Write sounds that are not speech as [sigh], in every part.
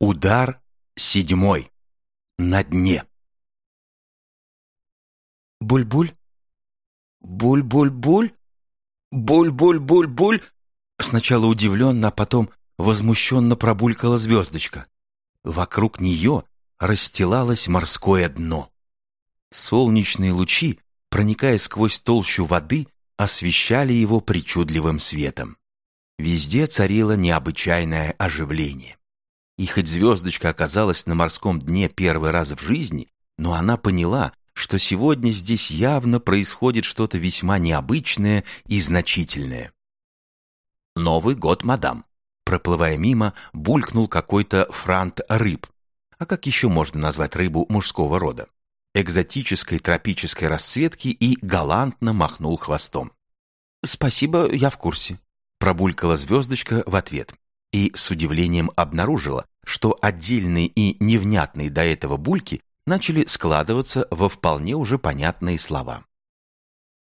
Удар седьмой. На дне. Буль-буль? Буль-буль-буль? Буль-буль-буль-буль? Сначала удивленно, а потом возмущенно пробулькала звездочка. Вокруг нее расстилалось морское дно. Солнечные лучи, проникая сквозь толщу воды, освещали его причудливым светом. Везде царило необычайное оживление. И хоть звездочка оказалась на морском дне первый раз в жизни, но она поняла, что сегодня здесь явно происходит что-то весьма необычное и значительное. «Новый год, мадам!» Проплывая мимо, булькнул какой-то франт рыб. А как еще можно назвать рыбу мужского рода? Экзотической тропической расцветки и галантно махнул хвостом. «Спасибо, я в курсе», — пробулькала звездочка в ответ и с удивлением обнаружила, что отдельные и невнятные до этого бульки начали складываться во вполне уже понятные слова.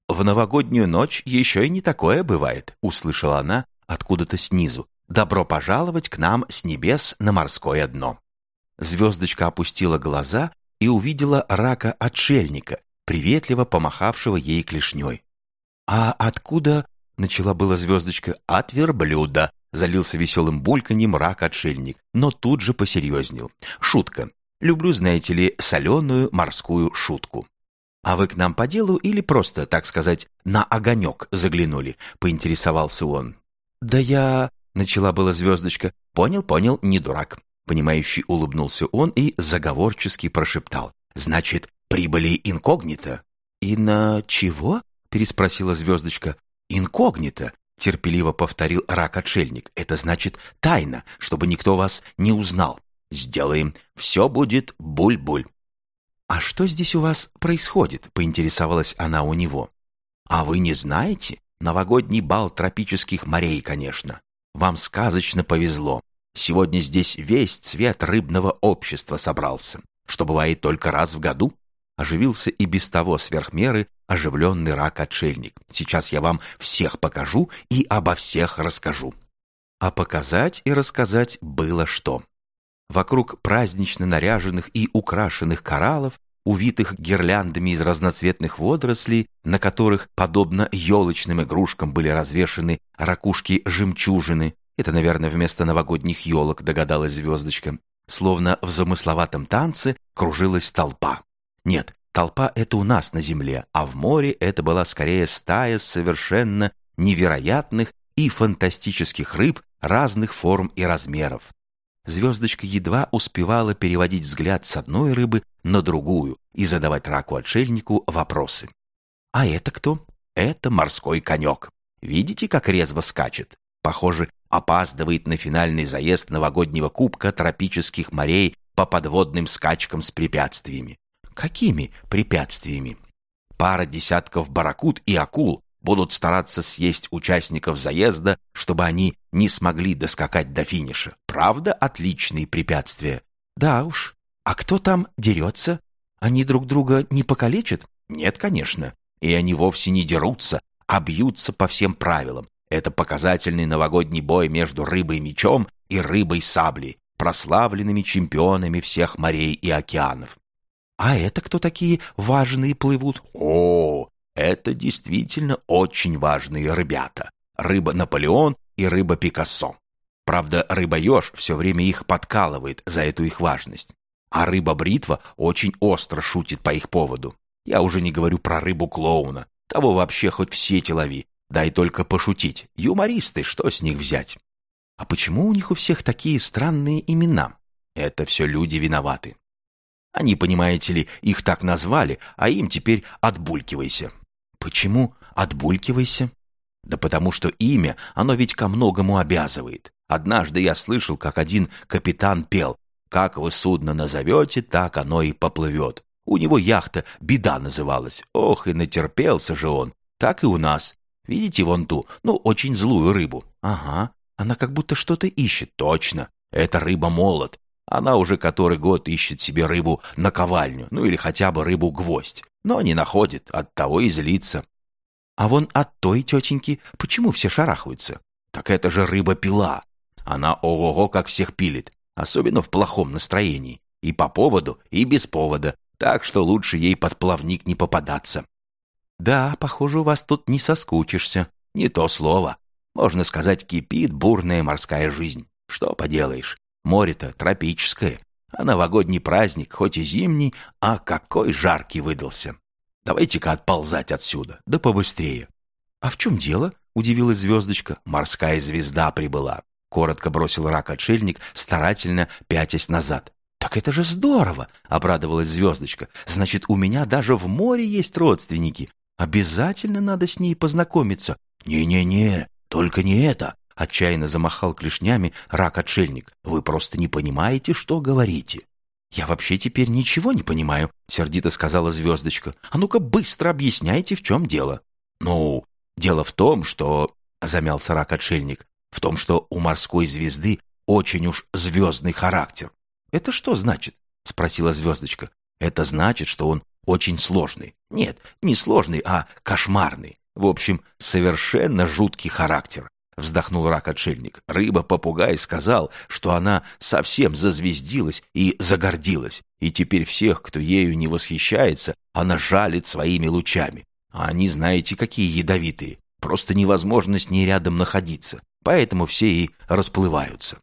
«В новогоднюю ночь еще и не такое бывает», — услышала она откуда-то снизу. «Добро пожаловать к нам с небес на морское дно». Звездочка опустила глаза и увидела рака-отшельника, приветливо помахавшего ей клешней. «А откуда?» — начала была звездочка. «От верблюда», Залился веселым бульканьем рак-отшельник, но тут же посерьезнел. Шутка. Люблю, знаете ли, соленую морскую шутку. «А вы к нам по делу или просто, так сказать, на огонек заглянули?» — поинтересовался он. «Да я...» — начала была звездочка. «Понял, понял, не дурак». Понимающий улыбнулся он и заговорчески прошептал. «Значит, прибыли инкогнито?» «И на чего?» — переспросила звездочка. «Инкогнито терпеливо повторил рак-отшельник. «Это значит тайна, чтобы никто вас не узнал. Сделаем. Все будет буль-буль». «А что здесь у вас происходит?» — поинтересовалась она у него. «А вы не знаете? Новогодний бал тропических морей, конечно. Вам сказочно повезло. Сегодня здесь весь цвет рыбного общества собрался, что бывает только раз в году оживился и без того сверхмеры оживленный рак-отшельник. Сейчас я вам всех покажу и обо всех расскажу. А показать и рассказать было что. Вокруг празднично наряженных и украшенных кораллов, увитых гирляндами из разноцветных водорослей, на которых, подобно елочным игрушкам, были развешаны ракушки-жемчужины, это, наверное, вместо новогодних елок, догадалась звездочка, словно в замысловатом танце кружилась толпа. Нет, толпа — это у нас на земле, а в море это была скорее стая совершенно невероятных и фантастических рыб разных форм и размеров. Звездочка едва успевала переводить взгляд с одной рыбы на другую и задавать раку-отшельнику вопросы. «А это кто?» «Это морской конек. Видите, как резво скачет? Похоже, опаздывает на финальный заезд новогоднего кубка тропических морей по подводным скачкам с препятствиями. Какими препятствиями? Пара десятков баракут и акул будут стараться съесть участников заезда, чтобы они не смогли доскакать до финиша. Правда, отличные препятствия? Да уж. А кто там дерется? Они друг друга не покалечат? Нет, конечно. И они вовсе не дерутся, а бьются по всем правилам. Это показательный новогодний бой между рыбой-мечом и рыбой-саблей, прославленными чемпионами всех морей и океанов. А это кто такие важные плывут? О, это действительно очень важные ребята. Рыба Наполеон и рыба Пикассо. Правда, рыба-еж все время их подкалывает за эту их важность. А рыба-бритва очень остро шутит по их поводу. Я уже не говорю про рыбу-клоуна. Того вообще хоть в сети лови. Дай только пошутить. Юмористы, что с них взять? А почему у них у всех такие странные имена? Это все люди виноваты. Они, понимаете ли, их так назвали, а им теперь отбулькивайся. Почему отбулькивайся? Да потому что имя, оно ведь ко многому обязывает. Однажды я слышал, как один капитан пел «Как вы судно назовете, так оно и поплывет». У него яхта «Беда» называлась. Ох, и натерпелся же он. Так и у нас. Видите вон ту, ну, очень злую рыбу? Ага, она как будто что-то ищет. Точно, это рыба-молот. Она уже который год ищет себе рыбу на ковальню, ну или хотя бы рыбу-гвоздь, но не находит, оттого и злится. А вон от той тетеньки почему все шарахаются? Так это же рыба-пила. Она ого-го как всех пилит. особенно в плохом настроении. И по поводу, и без повода, так что лучше ей под плавник не попадаться. Да, похоже, у вас тут не соскучишься. Не то слово. Можно сказать, кипит бурная морская жизнь. Что поделаешь, море-то тропическое, а новогодний праздник, хоть и зимний, а какой жаркий выдался. Давайте-ка отползать отсюда, да побыстрее. А в чем дело? Удивилась звездочка. Морская звезда прибыла. Коротко бросил рак-отшельник, старательно пятясь назад. «Так это же здорово!» — обрадовалась звездочка. «Значит, у меня даже в море есть родственники. Обязательно надо с ней познакомиться». «Не-не-не, только не это!» — отчаянно замахал клешнями рак-отшельник. «Вы просто не понимаете, что говорите». «Я вообще теперь ничего не понимаю», — сердито сказала звездочка. «А ну-ка быстро объясняйте, в чем дело». «Ну, дело в том, что...» — замялся рак-отшельник. «В том, что у морской звезды очень уж звездный характер». «Это что значит?» — спросила звездочка. «Это значит, что он очень сложный. Нет, не сложный, а кошмарный. В общем, совершенно жуткий характер. Вздохнул рак-отшельник. Рыба-попугай сказал, что она совсем зазвездилась и загордилась, и теперь всех, кто ею не восхищается, она жалит своими лучами. А они, знаете, какие ядовитые. Просто невозможно с ней рядом находиться, поэтому все и расплываются.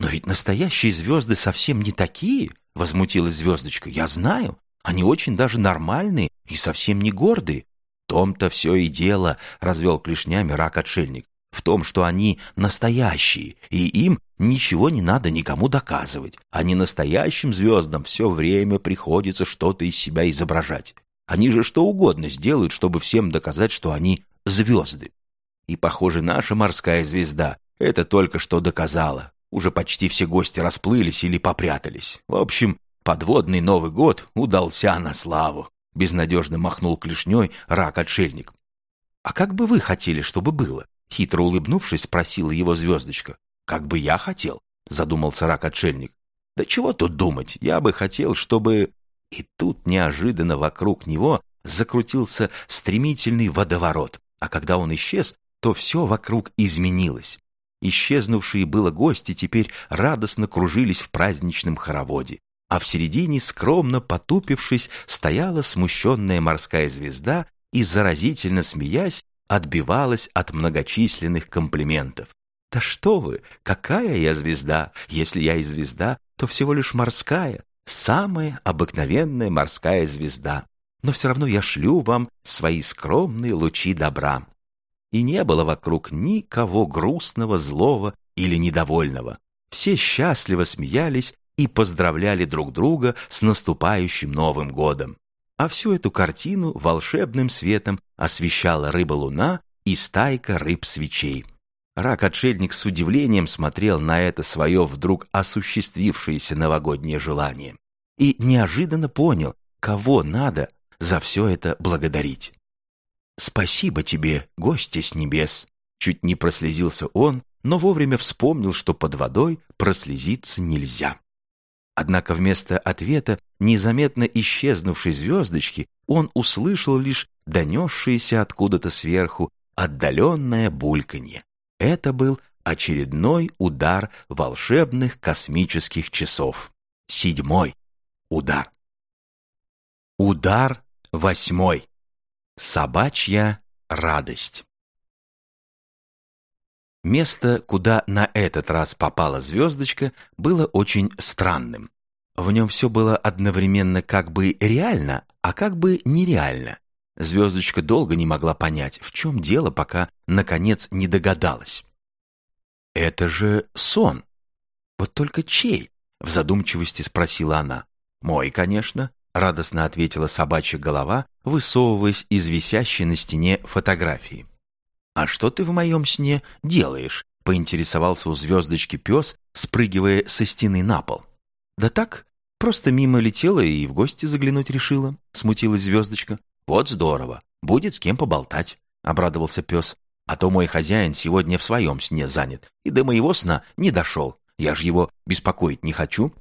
«Но ведь настоящие звезды совсем не такие», — возмутилась звездочка. «Я знаю, они очень даже нормальные и совсем не гордые. том-то все и дело, — развел клешнями рак-отшельник, в том, что они настоящие, и им ничего не надо никому доказывать. А не настоящим звездам все время приходится что-то из себя изображать. Они же что угодно сделают, чтобы всем доказать, что они звезды. И, похоже, наша морская звезда это только что доказала. Уже почти все гости расплылись или попрятались. В общем, подводный Новый год удался на славу. Безнадежно махнул клешней рак-отшельник. «А как бы вы хотели, чтобы было?» Хитро улыбнувшись, спросила его звездочка. «Как бы я хотел?» — задумался рак-отшельник. «Да чего тут думать? Я бы хотел, чтобы...» И тут неожиданно вокруг него закрутился стремительный водоворот, а когда он исчез, то все вокруг изменилось. Исчезнувшие было гости теперь радостно кружились в праздничном хороводе, а в середине, скромно потупившись, стояла смущенная морская звезда и, заразительно смеясь, отбивалась от многочисленных комплиментов. «Да что вы! Какая я звезда! Если я и звезда, то всего лишь морская, самая обыкновенная морская звезда. Но все равно я шлю вам свои скромные лучи добра и не было вокруг никого грустного, злого или недовольного. Все счастливо смеялись и поздравляли друг друга с наступающим Новым годом. А всю эту картину волшебным светом освещала рыба-луна и стайка рыб-свечей. Рак-отшельник с удивлением смотрел на это свое вдруг осуществившееся новогоднее желание и неожиданно понял, кого надо за все это благодарить. «Спасибо тебе, гости с небес!» Чуть не прослезился он, но вовремя вспомнил, что под водой прослезиться нельзя. Однако вместо ответа незаметно исчезнувшей звездочки он услышал лишь донесшееся откуда-то сверху отдаленное бульканье. Это был очередной удар волшебных космических часов. Седьмой удар. Удар восьмой. Собачья радость. Место, куда на этот раз попала звездочка, было очень странным. В нем все было одновременно как бы реально, а как бы нереально. Звездочка долго не могла понять, в чем дело, пока, наконец, не догадалась. «Это же сон!» «Вот только чей?» — в задумчивости спросила она. «Мой, конечно», — радостно ответила собачья голова, высовываясь из висящей на стене фотографии. «А что ты в моем сне делаешь?» — поинтересовался у звездочки пес, спрыгивая со стены на пол. «Да так, просто мимо летела и в гости заглянуть решила», — смутилась звездочка. «Вот здорово, будет с кем поболтать», — обрадовался пес. «А то мой хозяин сегодня в своем сне занят и до моего сна не дошел. Я же его беспокоить не хочу».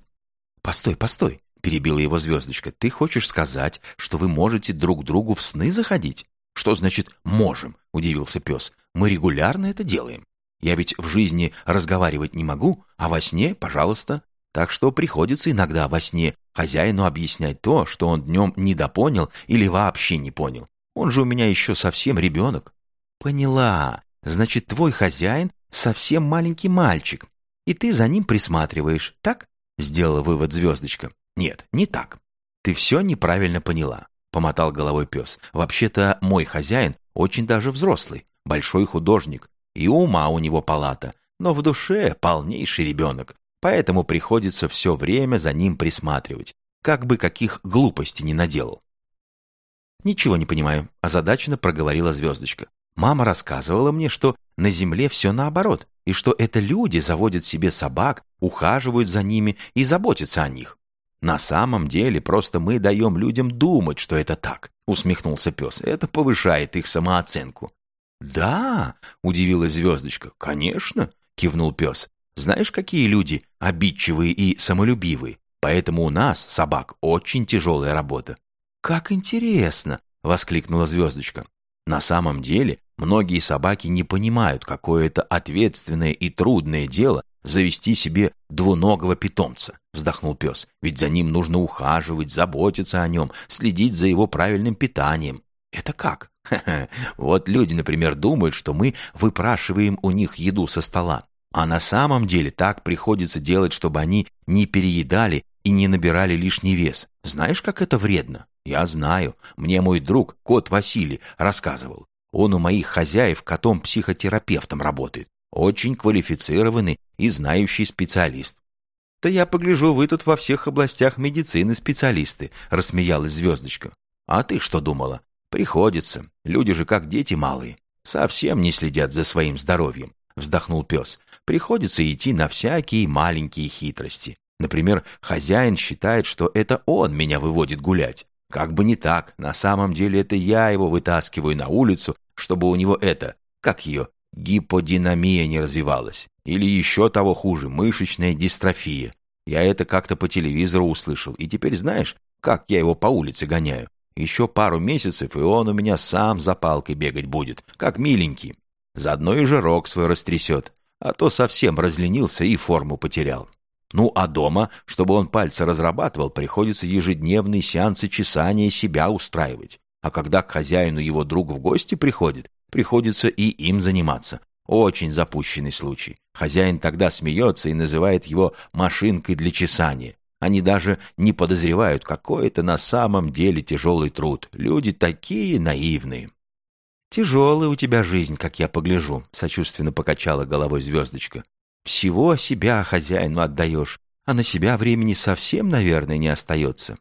«Постой, постой, перебила его звездочка. «Ты хочешь сказать, что вы можете друг другу в сны заходить?» «Что значит «можем»?» — удивился пес. «Мы регулярно это делаем». Я ведь в жизни разговаривать не могу, а во сне, пожалуйста. Так что приходится иногда во сне хозяину объяснять то, что он днем недопонял или вообще не понял. Он же у меня еще совсем ребенок. Поняла. Значит, твой хозяин совсем маленький мальчик, и ты за ним присматриваешь, так? Сделала вывод звездочка. Нет, не так. Ты все неправильно поняла, помотал головой пес. Вообще-то мой хозяин очень даже взрослый, большой художник, и ума у него палата, но в душе полнейший ребенок, поэтому приходится все время за ним присматривать, как бы каких глупостей не наделал. «Ничего не понимаю», – озадаченно проговорила звездочка. «Мама рассказывала мне, что на Земле все наоборот, и что это люди заводят себе собак, ухаживают за ними и заботятся о них. На самом деле просто мы даем людям думать, что это так», – усмехнулся пес. «Это повышает их самооценку». «Да», – удивилась звездочка. «Конечно», – кивнул пес. Знаешь, какие люди обидчивые и самолюбивые? Поэтому у нас, собак, очень тяжелая работа». «Как интересно!» — воскликнула звездочка. «На самом деле, многие собаки не понимают, какое это ответственное и трудное дело завести себе двуногого питомца», — вздохнул пес. «Ведь за ним нужно ухаживать, заботиться о нем, следить за его правильным питанием. Это как? [laughs] Вот люди, например, думают, что мы выпрашиваем у них еду со стола. А на самом деле так приходится делать, чтобы они не переедали и не набирали лишний вес. Знаешь, как это вредно? Я знаю. Мне мой друг, кот Василий, рассказывал. Он у моих хозяев котом-психотерапевтом работает. Очень квалифицированный и знающий специалист. «Да я погляжу, вы тут во всех областях медицины специалисты», — рассмеялась звездочка. «А ты что думала? Приходится. Люди же как дети малые. Совсем не следят за своим здоровьем», — вздохнул пес приходится идти на всякие маленькие хитрости. Например, хозяин считает, что это он меня выводит гулять. Как бы не так, на самом деле это я его вытаскиваю на улицу, чтобы у него это, как ее, гиподинамия не развивалась. Или еще того хуже, мышечная дистрофия. Я это как-то по телевизору услышал, и теперь знаешь, как я его по улице гоняю. Еще пару месяцев, и он у меня сам за палкой бегать будет, как миленький. Заодно и жирок свой растрясет а то совсем разленился и форму потерял. Ну, а дома, чтобы он пальцы разрабатывал, приходится ежедневные сеансы чесания себя устраивать. А когда к хозяину его друг в гости приходит, приходится и им заниматься. Очень запущенный случай. Хозяин тогда смеется и называет его «машинкой для чесания». Они даже не подозревают, какой это на самом деле тяжелый труд. Люди такие наивные. «Тяжелая у тебя жизнь, как я погляжу», — сочувственно покачала головой звездочка. «Всего себя хозяину отдаешь, а на себя времени совсем, наверное, не остается».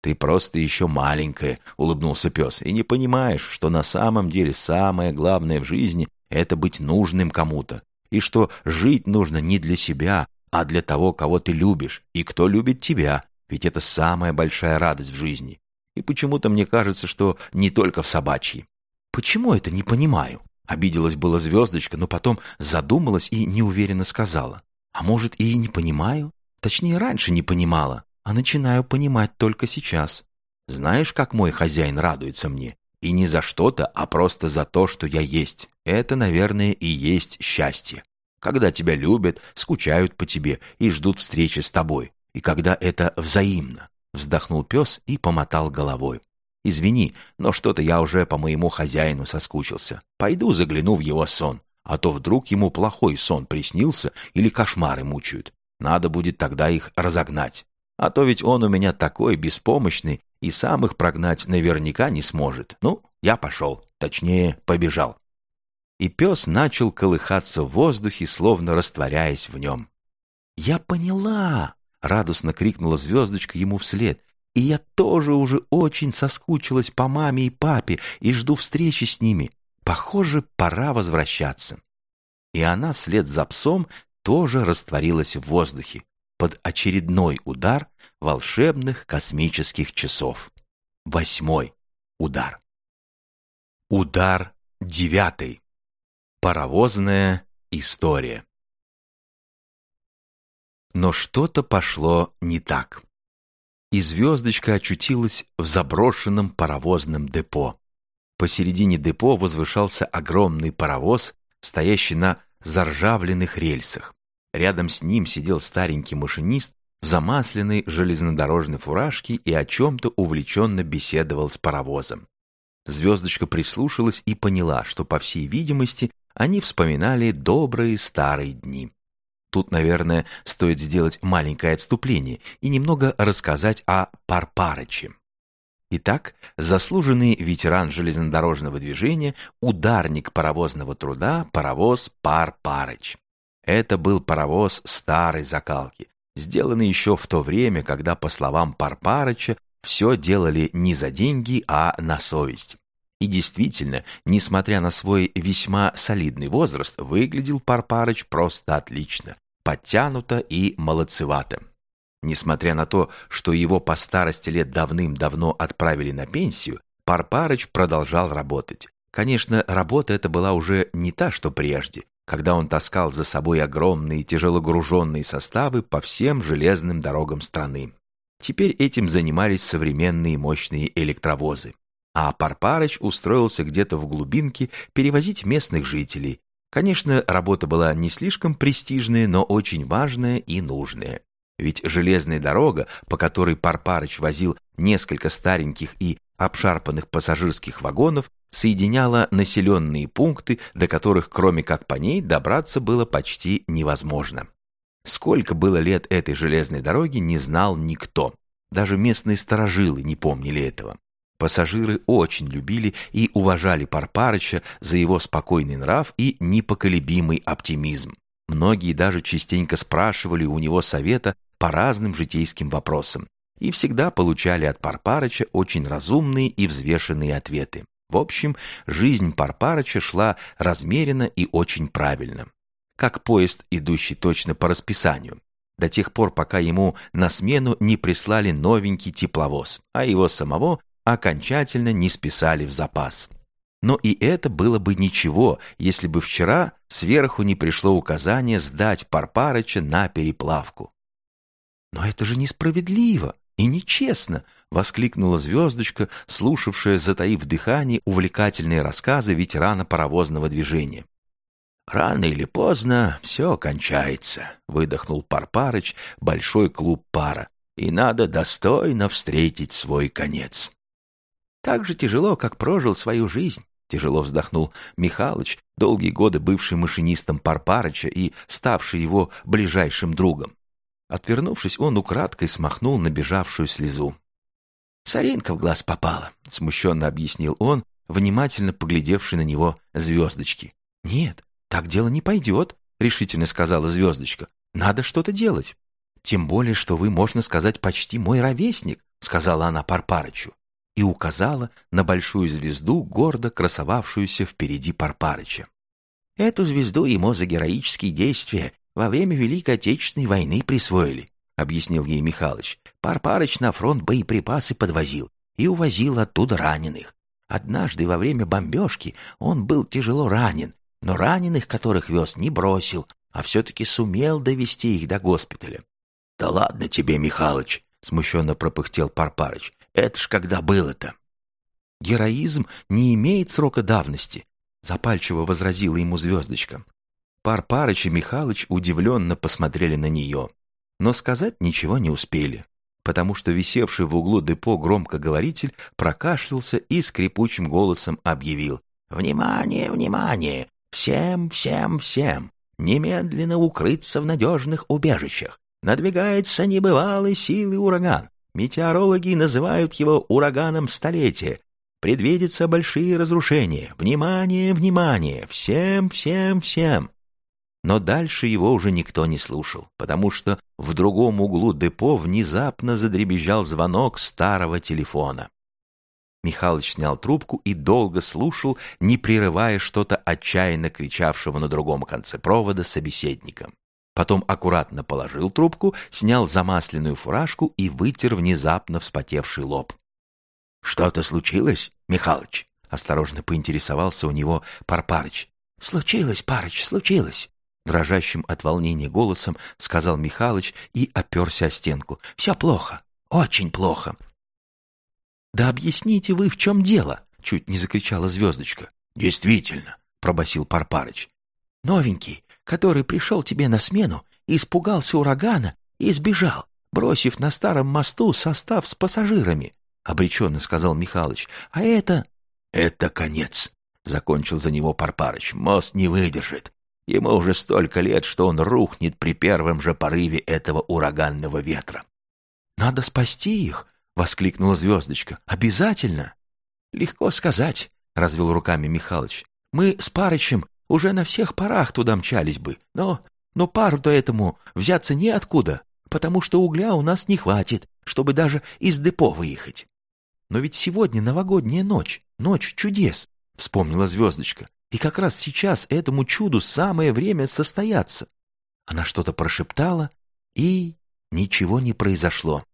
«Ты просто еще маленькая», — улыбнулся пес, «и не понимаешь, что на самом деле самое главное в жизни — это быть нужным кому-то, и что жить нужно не для себя, а для того, кого ты любишь, и кто любит тебя, ведь это самая большая радость в жизни. И почему-то мне кажется, что не только в собачьей. «Почему это не понимаю?» Обиделась была звездочка, но потом задумалась и неуверенно сказала. «А может, и не понимаю? Точнее, раньше не понимала, а начинаю понимать только сейчас. Знаешь, как мой хозяин радуется мне? И не за что-то, а просто за то, что я есть. Это, наверное, и есть счастье. Когда тебя любят, скучают по тебе и ждут встречи с тобой. И когда это взаимно. Вздохнул пес и помотал головой. Извини, но что-то я уже по моему хозяину соскучился. Пойду загляну в его сон, а то вдруг ему плохой сон приснился или кошмары мучают. Надо будет тогда их разогнать. А то ведь он у меня такой беспомощный и сам их прогнать наверняка не сможет. Ну, я пошел, точнее, побежал. И пес начал колыхаться в воздухе, словно растворяясь в нем. «Я поняла!» — радостно крикнула звездочка ему вслед. И я тоже уже очень соскучилась по маме и папе и жду встречи с ними. Похоже, пора возвращаться. И она вслед за псом тоже растворилась в воздухе под очередной удар волшебных космических часов. Восьмой удар. Удар девятый. Паровозная история. Но что-то пошло не так и звездочка очутилась в заброшенном паровозном депо. Посередине депо возвышался огромный паровоз, стоящий на заржавленных рельсах. Рядом с ним сидел старенький машинист в замасленной железнодорожной фуражке и о чем-то увлеченно беседовал с паровозом. Звездочка прислушалась и поняла, что, по всей видимости, они вспоминали добрые старые дни. Тут, наверное, стоит сделать маленькое отступление и немного рассказать о Парпарыче. Итак, заслуженный ветеран железнодорожного движения, ударник паровозного труда, паровоз Парпарыч. Это был паровоз старой закалки, сделанный еще в то время, когда, по словам Парпарыча, все делали не за деньги, а на совесть. И действительно, несмотря на свой весьма солидный возраст, выглядел Парпарыч просто отлично, подтянуто и молодцевато. Несмотря на то, что его по старости лет давным-давно отправили на пенсию, Парпарыч продолжал работать. Конечно, работа эта была уже не та, что прежде, когда он таскал за собой огромные тяжелогруженные составы по всем железным дорогам страны. Теперь этим занимались современные мощные электровозы. А Парпарыч устроился где-то в глубинке перевозить местных жителей. Конечно, работа была не слишком престижная, но очень важная и нужная. Ведь железная дорога, по которой Парпарыч возил несколько стареньких и обшарпанных пассажирских вагонов, соединяла населенные пункты, до которых, кроме как по ней, добраться было почти невозможно. Сколько было лет этой железной дороги, не знал никто. Даже местные сторожилы не помнили этого. Пассажиры очень любили и уважали Парпарыча за его спокойный нрав и непоколебимый оптимизм. Многие даже частенько спрашивали у него совета по разным житейским вопросам и всегда получали от Парпарыча очень разумные и взвешенные ответы. В общем, жизнь Парпарыча шла размеренно и очень правильно. Как поезд, идущий точно по расписанию. До тех пор, пока ему на смену не прислали новенький тепловоз, а его самого окончательно не списали в запас. Но и это было бы ничего, если бы вчера сверху не пришло указание сдать Парпарыча на переплавку. «Но это же несправедливо и нечестно!» — воскликнула звездочка, слушавшая, затаив дыхание, увлекательные рассказы ветерана паровозного движения. «Рано или поздно все кончается», — выдохнул Парпарыч, большой клуб пара, «и надо достойно встретить свой конец». «Так же тяжело, как прожил свою жизнь», — тяжело вздохнул Михалыч, долгие годы бывший машинистом Парпарыча и ставший его ближайшим другом. Отвернувшись, он украдкой смахнул набежавшую слезу. «Соринка в глаз попала», — смущенно объяснил он, внимательно поглядевший на него звездочки. «Нет, так дело не пойдет», — решительно сказала звездочка. «Надо что-то делать». «Тем более, что вы, можно сказать, почти мой ровесник», — сказала она Парпарычу и указала на большую звезду, гордо красовавшуюся впереди Парпарыча. «Эту звезду ему за героические действия во время Великой Отечественной войны присвоили», — объяснил ей Михалыч. «Парпарыч на фронт боеприпасы подвозил и увозил оттуда раненых. Однажды во время бомбежки он был тяжело ранен, но раненых, которых вез, не бросил, а все-таки сумел довести их до госпиталя. — Да ладно тебе, Михалыч, — смущенно пропыхтел Парпарыч. — Это ж когда было-то? — Героизм не имеет срока давности, — запальчиво возразила ему звездочка. Парпарыч и Михалыч удивленно посмотрели на нее, но сказать ничего не успели, потому что висевший в углу депо громкоговоритель прокашлялся и скрипучим голосом объявил «Внимание, внимание! Всем, всем, всем! Немедленно укрыться в надежных убежищах! Надвигается небывалый силы ураган! Метеорологи называют его ураганом столетия. Предвидятся большие разрушения. Внимание, внимание! Всем, всем, всем! Но дальше его уже никто не слушал, потому что в другом углу депо внезапно задребезжал звонок старого телефона. Михалыч снял трубку и долго слушал, не прерывая что-то отчаянно кричавшего на другом конце провода собеседника. Потом аккуратно положил трубку, снял замасленную фуражку и вытер внезапно вспотевший лоб. «Что-то случилось, Михалыч?» — осторожно поинтересовался у него Парпарыч. «Случилось, Парыч, случилось!» Дрожащим от волнения голосом сказал Михалыч и оперся о стенку. «Все плохо, очень плохо». «Да объясните вы, в чем дело?» — чуть не закричала звездочка. «Действительно», — пробасил Парпарыч. «Новенький, который пришел тебе на смену, испугался урагана и сбежал, бросив на старом мосту состав с пассажирами, — обреченно сказал Михалыч. — А это... — Это конец, — закончил за него Парпарыч. — Мост не выдержит. Ему уже столько лет, что он рухнет при первом же порыве этого ураганного ветра. — Надо спасти их, — воскликнула звездочка. — Обязательно. — Легко сказать, — развел руками Михалыч. — Мы с Парычем уже на всех парах туда мчались бы, но... Но пару-то этому взяться неоткуда потому что угля у нас не хватит, чтобы даже из депо выехать. Но ведь сегодня новогодняя ночь, ночь чудес, вспомнила звездочка. И как раз сейчас этому чуду самое время состояться. Она что-то прошептала, и ничего не произошло.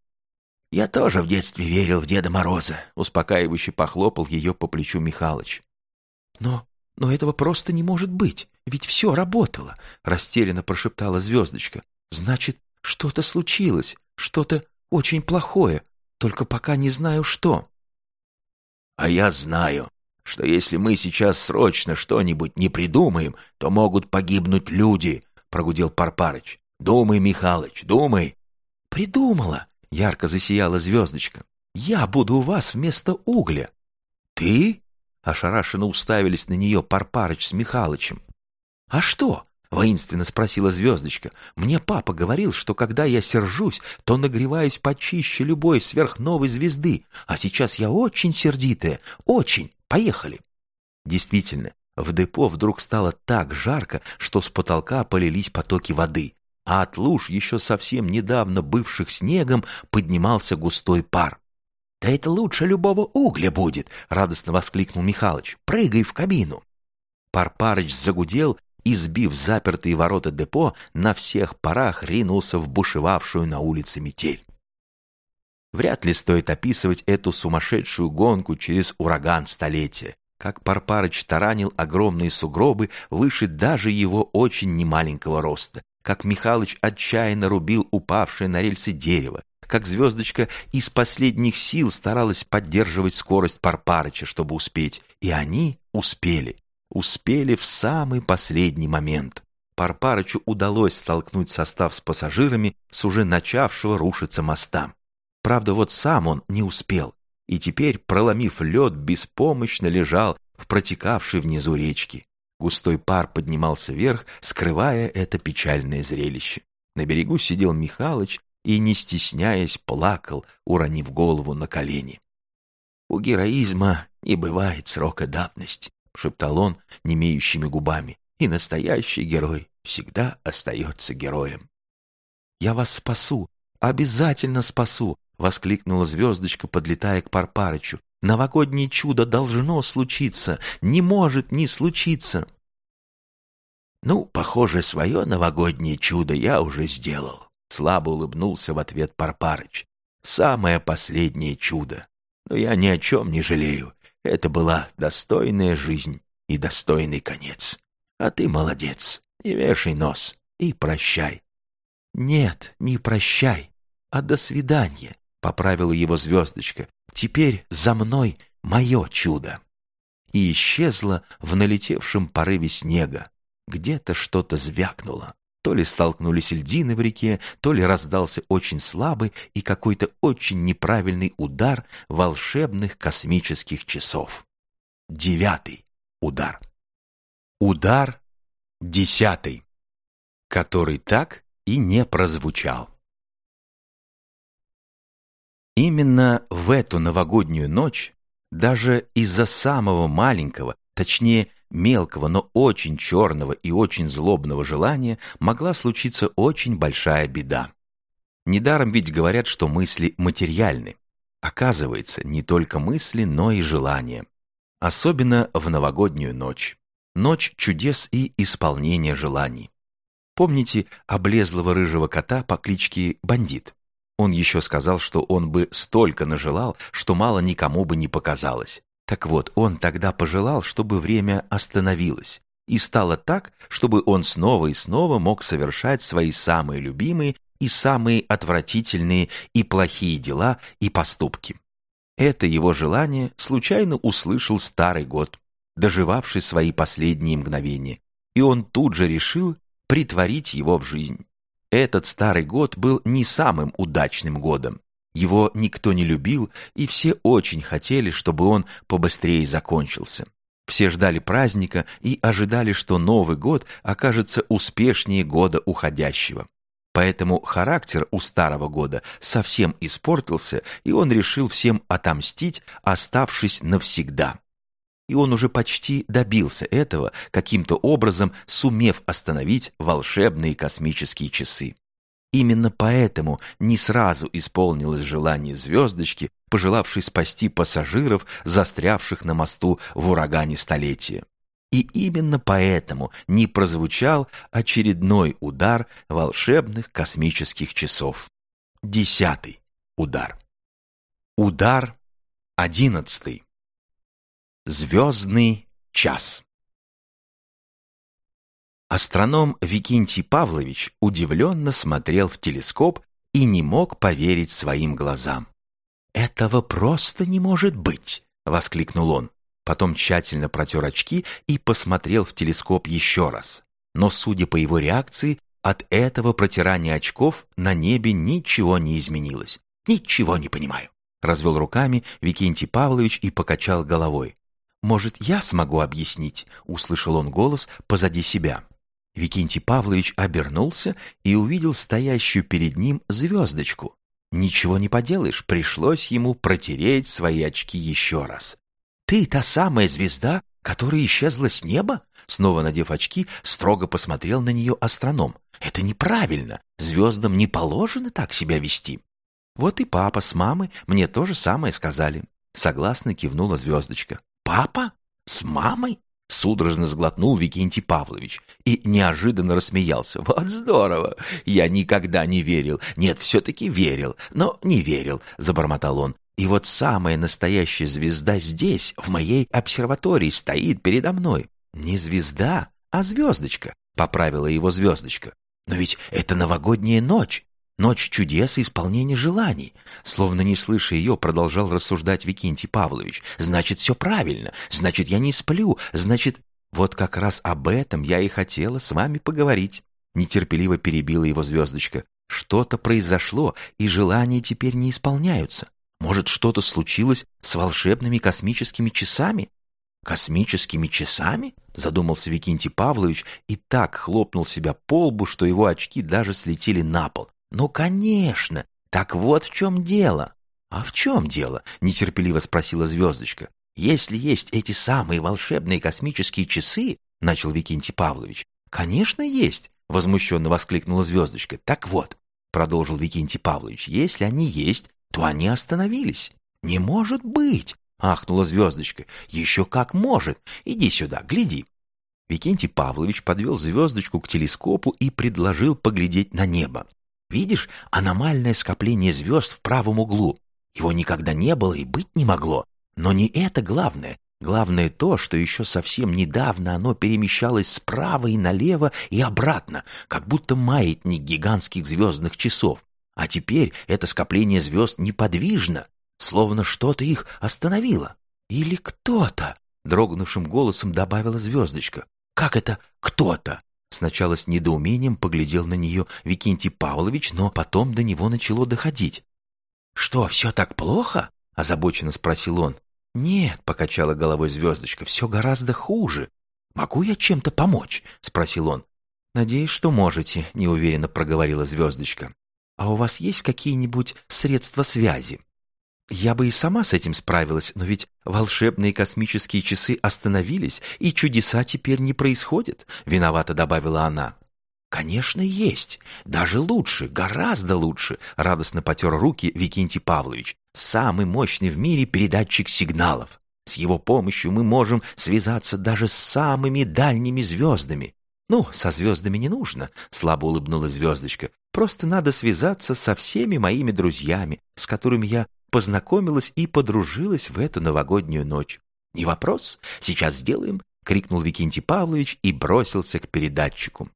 «Я тоже в детстве верил в Деда Мороза», — успокаивающе похлопал ее по плечу Михалыч. «Но, но этого просто не может быть, ведь все работало», — растерянно прошептала звездочка. «Значит, что-то случилось, что-то очень плохое, только пока не знаю что. А я знаю, что если мы сейчас срочно что-нибудь не придумаем, то могут погибнуть люди, прогудел Парпарыч. Думай, Михалыч, думай. Придумала, ярко засияла звездочка. Я буду у вас вместо угля. Ты? Ошарашенно уставились на нее Парпарыч с Михалычем. А что? Воинственно спросила звездочка. Мне папа говорил, что когда я сержусь, то нагреваюсь почище любой сверхновой звезды, а сейчас я очень сердитая, очень. Поехали. Действительно, в депо вдруг стало так жарко, что с потолка полились потоки воды, а от луж, еще совсем недавно бывших снегом, поднимался густой пар. «Да это лучше любого угля будет!» — радостно воскликнул Михалыч. «Прыгай в кабину!» Парпарыч загудел и, сбив запертые ворота депо, на всех парах ринулся в бушевавшую на улице метель. Вряд ли стоит описывать эту сумасшедшую гонку через ураган столетия, как Парпарыч таранил огромные сугробы выше даже его очень немаленького роста, как Михалыч отчаянно рубил упавшее на рельсы дерево, как звездочка из последних сил старалась поддерживать скорость Парпарыча, чтобы успеть, и они успели. Успели в самый последний момент. Парпарычу удалось столкнуть состав с пассажирами с уже начавшего рушиться моста. Правда, вот сам он не успел, и теперь, проломив лед, беспомощно лежал в протекавшей внизу речке. Густой пар поднимался вверх, скрывая это печальное зрелище. На берегу сидел Михалыч и, не стесняясь, плакал, уронив голову на колени. У героизма не бывает срока давности. — шептал он немеющими губами, — «и настоящий герой всегда остается героем». «Я вас спасу, обязательно спасу!» — воскликнула звездочка, подлетая к Парпарычу. «Новогоднее чудо должно случиться, не может не случиться!» «Ну, похоже, свое новогоднее чудо я уже сделал», — слабо улыбнулся в ответ Парпарыч. «Самое последнее чудо. Но я ни о чем не жалею. Это была достойная жизнь и достойный конец. А ты молодец, не вешай нос и прощай. Нет, не прощай, а до свидания, поправила его звездочка. Теперь за мной мое чудо. И исчезла в налетевшем порыве снега. Где-то что-то звякнуло. То ли столкнулись льдины в реке, то ли раздался очень слабый и какой-то очень неправильный удар волшебных космических часов. Девятый удар. Удар десятый, который так и не прозвучал. Именно в эту новогоднюю ночь, даже из-за самого маленького, точнее мелкого, но очень черного и очень злобного желания могла случиться очень большая беда. Недаром ведь говорят, что мысли материальны. Оказывается, не только мысли, но и желания. Особенно в новогоднюю ночь. Ночь чудес и исполнения желаний. Помните облезлого рыжего кота по кличке Бандит? Он еще сказал, что он бы столько нажелал, что мало никому бы не показалось. Так вот, он тогда пожелал, чтобы время остановилось, и стало так, чтобы он снова и снова мог совершать свои самые любимые и самые отвратительные и плохие дела и поступки. Это его желание случайно услышал старый год, доживавший свои последние мгновения, и он тут же решил притворить его в жизнь. Этот старый год был не самым удачным годом. Его никто не любил, и все очень хотели, чтобы он побыстрее закончился. Все ждали праздника и ожидали, что Новый год окажется успешнее года уходящего. Поэтому характер у старого года совсем испортился, и он решил всем отомстить, оставшись навсегда. И он уже почти добился этого, каким-то образом сумев остановить волшебные космические часы. Именно поэтому не сразу исполнилось желание звездочки, пожелавшей спасти пассажиров, застрявших на мосту в урагане столетия. И именно поэтому не прозвучал очередной удар волшебных космических часов. Десятый удар. Удар одиннадцатый. Звездный час. Астроном Викентий Павлович удивленно смотрел в телескоп и не мог поверить своим глазам. «Этого просто не может быть!» — воскликнул он. Потом тщательно протер очки и посмотрел в телескоп еще раз. Но, судя по его реакции, от этого протирания очков на небе ничего не изменилось. «Ничего не понимаю», — развел руками Викентий Павлович и покачал головой. «Может, я смогу объяснить?» — услышал он голос позади себя. Викентий Павлович обернулся и увидел стоящую перед ним звездочку. Ничего не поделаешь, пришлось ему протереть свои очки еще раз. «Ты та самая звезда, которая исчезла с неба?» Снова надев очки, строго посмотрел на нее астроном. «Это неправильно. Звездам не положено так себя вести». «Вот и папа с мамой мне то же самое сказали». Согласно кивнула звездочка. «Папа? С мамой?» Судорожно сглотнул Викентий Павлович и неожиданно рассмеялся. «Вот здорово! Я никогда не верил. Нет, все-таки верил, но не верил», — забормотал он. «И вот самая настоящая звезда здесь, в моей обсерватории, стоит передо мной. Не звезда, а звездочка», — поправила его звездочка. «Но ведь это новогодняя ночь. Ночь чудес и исполнения желаний. Словно не слыша ее, продолжал рассуждать Викентий Павлович. Значит, все правильно. Значит, я не сплю. Значит, вот как раз об этом я и хотела с вами поговорить. Нетерпеливо перебила его звездочка. Что-то произошло, и желания теперь не исполняются. Может, что-то случилось с волшебными космическими часами? «Космическими часами?» — задумался Викентий Павлович и так хлопнул себя по лбу, что его очки даже слетели на пол. «Ну, конечно! Так вот в чем дело!» «А в чем дело?» — нетерпеливо спросила звездочка. «Если есть эти самые волшебные космические часы, — начал Викентий Павлович. «Конечно, есть!» — возмущенно воскликнула звездочка. «Так вот», — продолжил Викентий Павлович, — «если они есть, то они остановились». «Не может быть!» — ахнула звездочка. «Еще как может! Иди сюда, гляди!» Викентий Павлович подвел звездочку к телескопу и предложил поглядеть на небо. Видишь аномальное скопление звезд в правом углу? Его никогда не было и быть не могло. Но не это главное. Главное то, что еще совсем недавно оно перемещалось справа и налево и обратно, как будто маятник гигантских звездных часов. А теперь это скопление звезд неподвижно, словно что-то их остановило. Или кто-то, дрогнувшим голосом добавила звездочка. Как это «кто-то»? Сначала с недоумением поглядел на нее Викентий Павлович, но потом до него начало доходить. «Что, все так плохо?» — озабоченно спросил он. «Нет», — покачала головой звездочка, — «все гораздо хуже. Могу я чем-то помочь?» — спросил он. «Надеюсь, что можете», — неуверенно проговорила звездочка. «А у вас есть какие-нибудь средства связи?» Я бы и сама с этим справилась, но ведь волшебные космические часы остановились, и чудеса теперь не происходят, виновато добавила она. Конечно, есть. Даже лучше, гораздо лучше, радостно потер руки Викентий Павлович. Самый мощный в мире передатчик сигналов. С его помощью мы можем связаться даже с самыми дальними звездами. Ну, со звездами не нужно, слабо улыбнулась звездочка. Просто надо связаться со всеми моими друзьями, с которыми я познакомилась и подружилась в эту новогоднюю ночь. «Не вопрос, сейчас сделаем!» — крикнул Викентий Павлович и бросился к передатчику.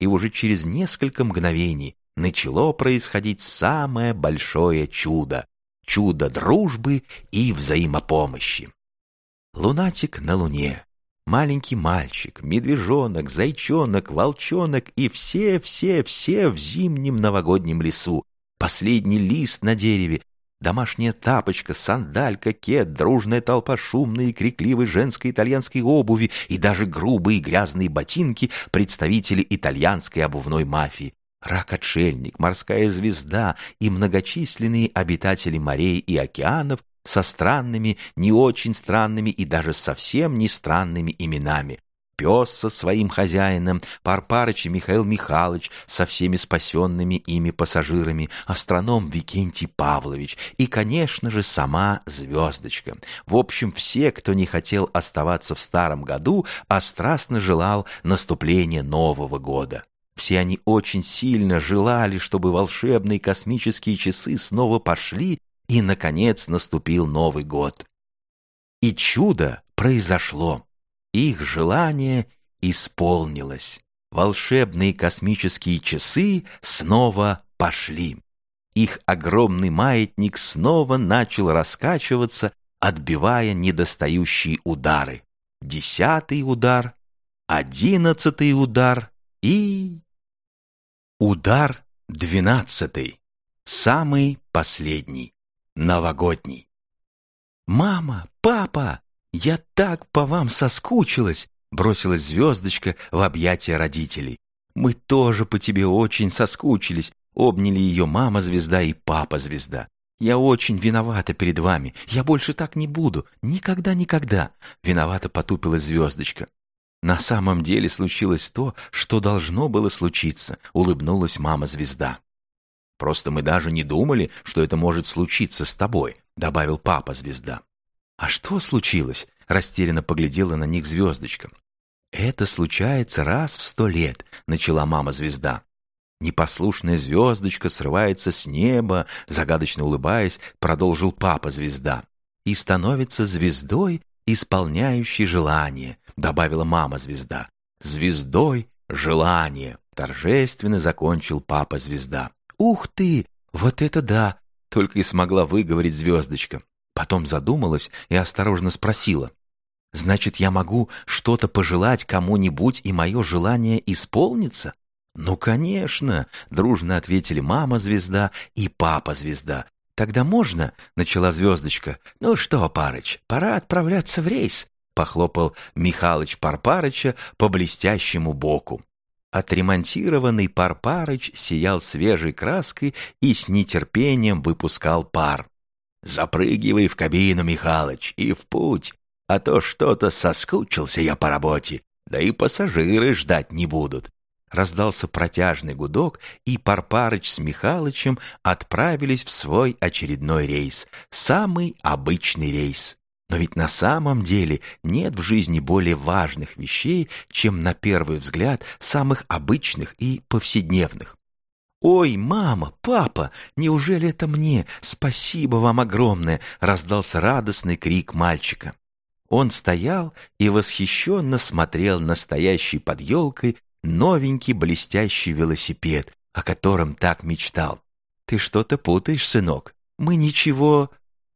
И уже через несколько мгновений начало происходить самое большое чудо — чудо дружбы и взаимопомощи. Лунатик на Луне, маленький мальчик, медвежонок, зайчонок, волчонок и все-все-все в зимнем новогоднем лесу. Последний лист на дереве, домашняя тапочка, сандалька, кет, дружная толпа шумной и крикливой женской итальянской обуви и даже грубые грязные ботинки представители итальянской обувной мафии. Рак-отшельник, морская звезда и многочисленные обитатели морей и океанов со странными, не очень странными и даже совсем не странными именами пес со своим хозяином, Парпарыч и Михаил Михайлович со всеми спасенными ими пассажирами, астроном Викентий Павлович и, конечно же, сама Звездочка. В общем, все, кто не хотел оставаться в старом году, а страстно желал наступления Нового года. Все они очень сильно желали, чтобы волшебные космические часы снова пошли, и, наконец, наступил Новый год. И чудо произошло. Их желание исполнилось. Волшебные космические часы снова пошли. Их огромный маятник снова начал раскачиваться, отбивая недостающие удары. Десятый удар, одиннадцатый удар и... Удар двенадцатый, самый последний, новогодний. «Мама! Папа! «Я так по вам соскучилась!» — бросилась звездочка в объятия родителей. «Мы тоже по тебе очень соскучились!» — обняли ее мама-звезда и папа-звезда. «Я очень виновата перед вами. Я больше так не буду. Никогда-никогда!» — виновато потупилась звездочка. «На самом деле случилось то, что должно было случиться», — улыбнулась мама-звезда. «Просто мы даже не думали, что это может случиться с тобой», — добавил папа-звезда. «А что случилось?» — растерянно поглядела на них звездочка. «Это случается раз в сто лет», — начала мама-звезда. Непослушная звездочка срывается с неба, загадочно улыбаясь, продолжил папа-звезда. «И становится звездой, исполняющей желание», — добавила мама-звезда. «Звездой желание», — торжественно закончил папа-звезда. «Ух ты! Вот это да!» — только и смогла выговорить звездочка. Потом задумалась и осторожно спросила. «Значит, я могу что-то пожелать кому-нибудь, и мое желание исполнится?» «Ну, конечно!» — дружно ответили мама-звезда и папа-звезда. «Тогда можно?» — начала звездочка. «Ну что, Парыч, пора отправляться в рейс!» — похлопал Михалыч Парпарыча по блестящему боку. Отремонтированный Парпарыч сиял свежей краской и с нетерпением выпускал пар. Запрыгивай в кабину, Михалыч, и в путь, а то что-то соскучился я по работе, да и пассажиры ждать не будут. Раздался протяжный гудок, и Парпарыч с Михалычем отправились в свой очередной рейс, самый обычный рейс. Но ведь на самом деле нет в жизни более важных вещей, чем на первый взгляд самых обычных и повседневных. «Ой, мама, папа, неужели это мне? Спасибо вам огромное!» — раздался радостный крик мальчика. Он стоял и восхищенно смотрел на стоящий под елкой новенький блестящий велосипед, о котором так мечтал. «Ты что-то путаешь, сынок. Мы ничего...»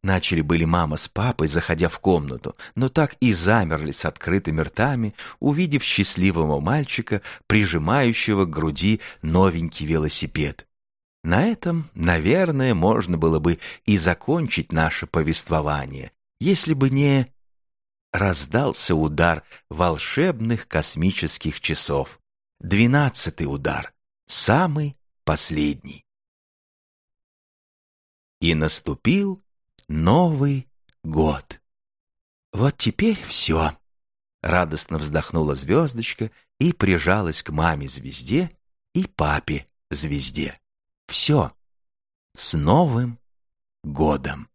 Начали были мама с папой, заходя в комнату, но так и замерли с открытыми ртами, увидев счастливого мальчика, прижимающего к груди новенький велосипед. На этом, наверное, можно было бы и закончить наше повествование, если бы не... Раздался удар волшебных космических часов. Двенадцатый удар, самый последний. И наступил Новый год. Вот теперь все. Радостно вздохнула звездочка и прижалась к маме-звезде и папе-звезде. Все. С Новым годом!